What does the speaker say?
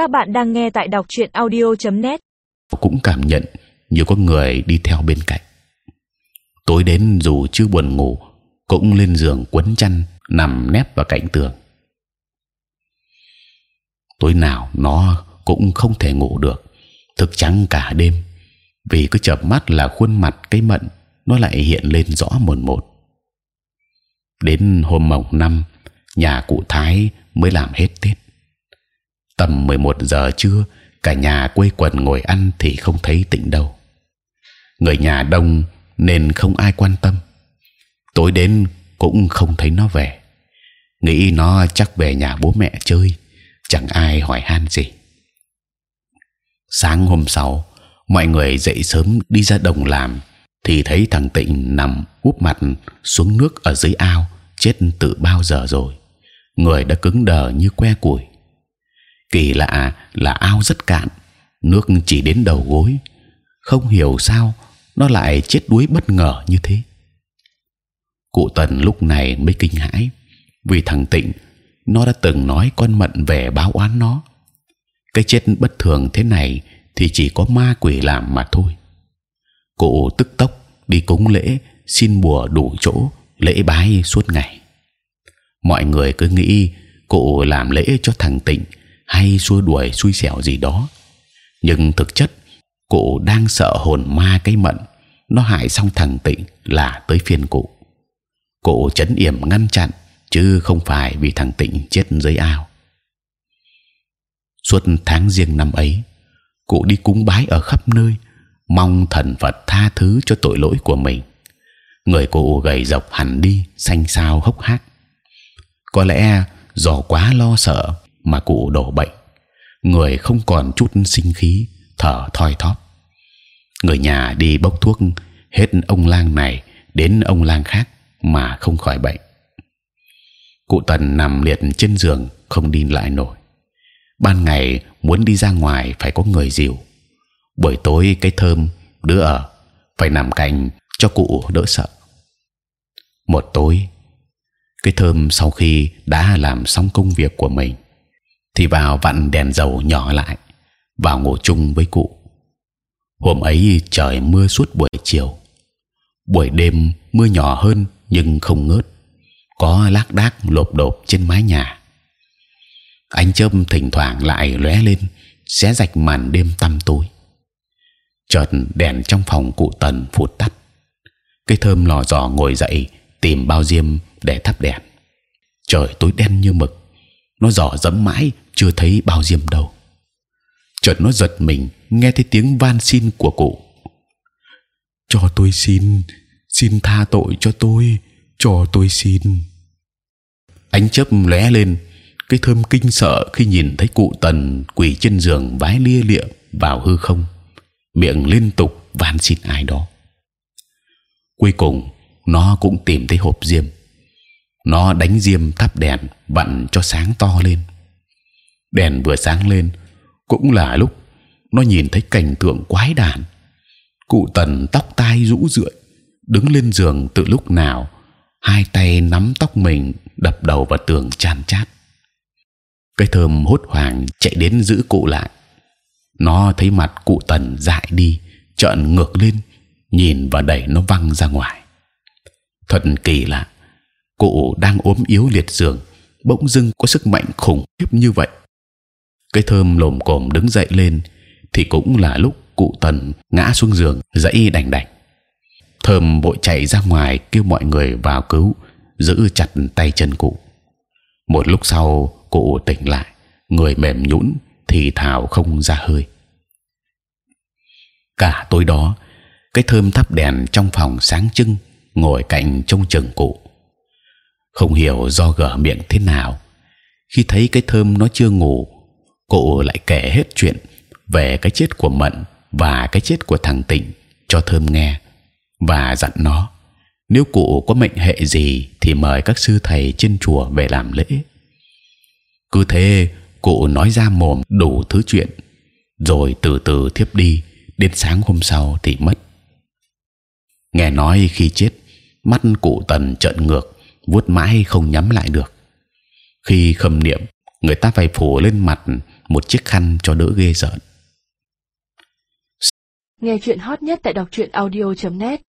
Các bạn đang nghe tại đọc truyện audio.net. cũng cảm nhận như có người đi theo bên cạnh. Tối đến dù chưa buồn ngủ, cũng lên giường quấn chăn nằm nép vào cạnh tường. Tối nào nó cũng không thể ngủ được, thức trắng cả đêm, vì cứ chợp mắt là khuôn mặt cái mận nó lại hiện lên rõ mồn một. Đến hôm mồng năm, nhà cụ Thái mới làm hết Tết. Tầm 11 giờ trưa, cả nhà quây quần ngồi ăn thì không thấy tịnh đâu. Người nhà đông nên không ai quan tâm. Tối đến cũng không thấy nó về. Nghĩ nó chắc về nhà bố mẹ chơi, chẳng ai hỏi han gì. Sáng hôm sau, mọi người dậy sớm đi ra đồng làm, thì thấy thằng Tịnh nằm úp mặt xuống nước ở dưới ao, chết từ bao giờ rồi. Người đã cứng đờ như que củi. Kỳ lạ là ao rất cạn, nước chỉ đến đầu gối. Không hiểu sao nó lại chết đuối bất ngờ như thế. Cụ Tần lúc này mới kinh hãi vì thằng Tịnh nó đã từng nói con mận về báo oán nó. Cái chết bất thường thế này thì chỉ có ma quỷ làm mà thôi. Cụ tức tốc đi cúng lễ xin bùa đủ chỗ lễ bái suốt ngày. Mọi người cứ nghĩ cụ làm lễ cho thằng Tịnh hay xua đuổi xui xẻo gì đó, nhưng thực chất cụ đang sợ hồn ma cái mận nó hại xong thằng Tịnh là tới phiên cụ. Cụ chấn yểm ngăn chặn chứ không phải vì thằng Tịnh chết dưới ao. Suốt tháng riêng năm ấy, cụ đi cúng bái ở khắp nơi, mong thần Phật tha thứ cho tội lỗi của mình. Người cụ gầy dọc hẳn đi, xanh xao hốc hác. Có lẽ do quá lo sợ mà cụ đổ bệnh, người không còn chút sinh khí, thở thoi thóp. Người nhà đi bốc thuốc hết ông lang này đến ông lang khác mà không khỏi bệnh. Cụ Tần nằm liệt trên giường không đi lại nổi. Ban ngày muốn đi ra ngoài phải có người dìu. Buổi tối cái thơm đứa ở phải nằm cạnh cho cụ đỡ sợ. Một tối, cái thơm sau khi đã làm xong công việc của mình, thì vào vặn đèn dầu nhỏ lại, vào ngủ chung với cụ. Hôm ấy trời mưa suốt buổi chiều, buổi đêm mưa nhỏ hơn nhưng không ngớt, có lác đác lộp đột trên mái nhà. Ánh chớp thỉnh thoảng lại lóe lên, xé rạch màn đêm tăm tối. Chợt đèn trong phòng cụ tần phụt tắt, cái thơm lò dò ngồi dậy tìm bao diêm để thắp đèn. Trời tối đen như mực, nó dò dẫm mãi chưa thấy bao diêm đâu. Chợt nó giật mình nghe thấy tiếng van xin của cụ. Cho tôi xin, xin tha tội cho tôi, cho tôi xin. Ánh chớp lóe lên, cái thơm kinh sợ khi nhìn thấy cụ tần quỳ trên giường vái lia lịa vào hư không, miệng liên tục van xin ai đó. Cuối cùng nó cũng tìm thấy hộp diêm. Nó đánh diêm thắp đèn, vặn cho sáng to lên. Đèn vừa sáng lên, cũng là lúc nó nhìn thấy cảnh tượng quái đản. Cụ tần tóc tai rũ rượi, đứng lên giường từ lúc nào, hai tay nắm tóc mình đập đầu vào tường chan chát. Cái thơm hốt hoảng chạy đến giữ cụ lại. Nó thấy mặt cụ tần dại đi, trợn ngược lên, nhìn và đẩy nó văng ra ngoài. Thật kỳ lạ, cụ đang ốm yếu liệt giường, bỗng dưng có sức mạnh khủng khiếp như vậy. Cái thơm lồm cồm đứng dậy lên, thì cũng là lúc cụ tần ngã xuống giường, dãy đành đành. Thơm vội chạy ra ngoài kêu mọi người vào cứu, giữ chặt tay chân cụ. Một lúc sau cụ tỉnh lại, người mềm nhũn, thì thào không ra hơi. Cả tối đó, cái thơm thắp đèn trong phòng sáng trưng ngồi cạnh trông chừng cụ. Không hiểu do gở miệng thế nào, khi thấy cái thơm nó chưa ngủ, cụ lại kể hết chuyện về cái chết của mận và cái chết của thằng tịnh cho thơm nghe và dặn nó nếu cụ có mệnh hệ gì thì mời các sư thầy trên chùa về làm lễ. Cứ thế cụ nói ra mồm đủ thứ chuyện, rồi từ từ thiếp đi. Đến sáng hôm sau thì mất. Nghe nói khi chết, mắt cụ tần trợn ngược, vuốt mãi không nhắm lại được. Khi khâm niệm, người ta phải phủ lên mặt một chiếc khăn cho đỡ ghê rợn. Nghe chuyện hot nhất tại đọc truyện audio.net